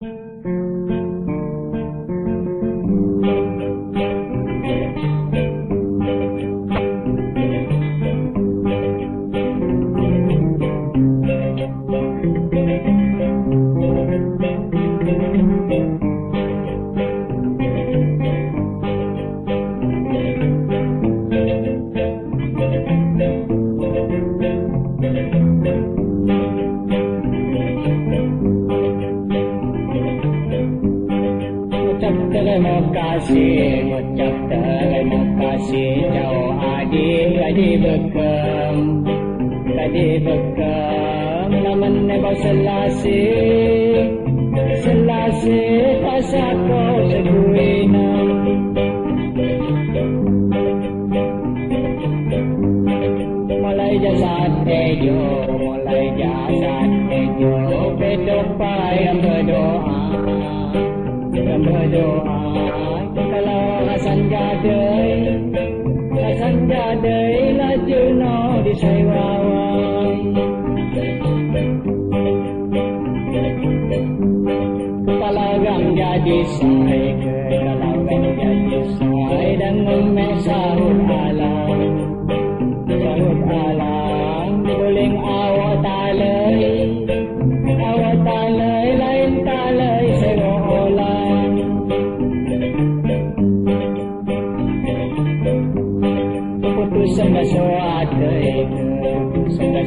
terima kasih Ucap terima kasih Jauh adik-adik bekam Adik bekam Naman nebo selasi Selasi Pasako seguina Mulai jasad ejo Mulai jasad ejo Bedok payang berdoa berdoa kalau Hasan jadai Hasan jadai laju no di saywawai kalau gang jadi sai kalau gang jadi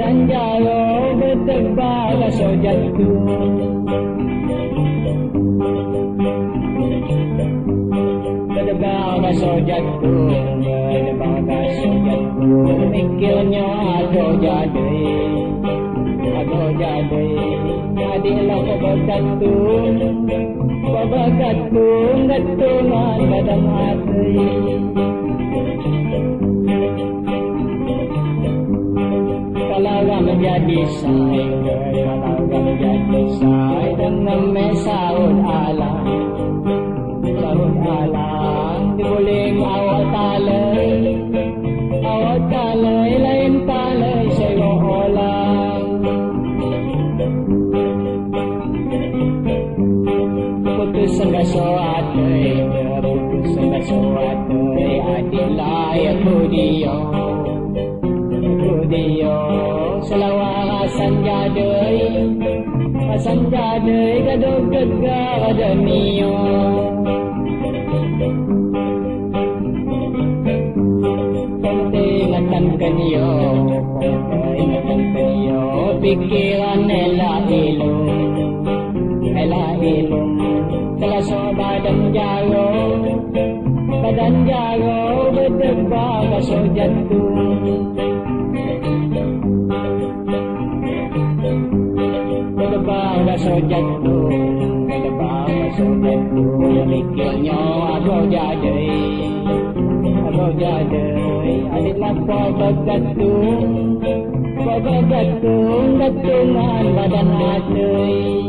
Badan jalo Beteba kaso jatuh Beteba kaso jatuh Beteba kaso jatuh Mikirnya ato jadi Ato jadi Adilah kebagatung Kebagatung Gatungan badan hati Kalau menjadi say Kalau menjadi say Dengan mesaud alam Saud alam Dibuling awak talay Awak talay Lain talay Saya olang Putus ang soate Putus ang soate Adilah ya kudiyo Kudiyo Selawara sanjadai Sanjadai Gadog gegara niyo Pengingatan kanyo Pengingatan kanyo Pikiran nela ilong Nela ilong Kalaso badan jaro Badan jaro Beteba kaso jatuh Beteba kaso jatuh Beteba kaso jatuh Mikirnya aku jadi Aku jadi Adiklah kau bergantung Kau bergantung badan hati